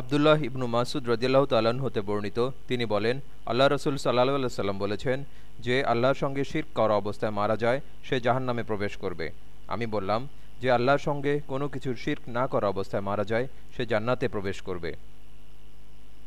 আবদুল্লাহ ইবনু মাসুদ রদিয়াল্লাহ তাল্লাহ্ন হতে বর্ণিত। তিনি বলেন, আল্লাহ রসুল সাল্লাহ সাল্লাম বলেছেন যে, আল্লাহর সঙ্গে শির করা অবস্থায় মারা যায়, সে জাহান নামে প্রবেশ করবে। আমি বললাম যে, আল্লাহর সঙ্গে কোনো কিছুর শির্ক না করা অবস্থায় মারা যায়, সে জান্নাতে প্রবেশ করবে।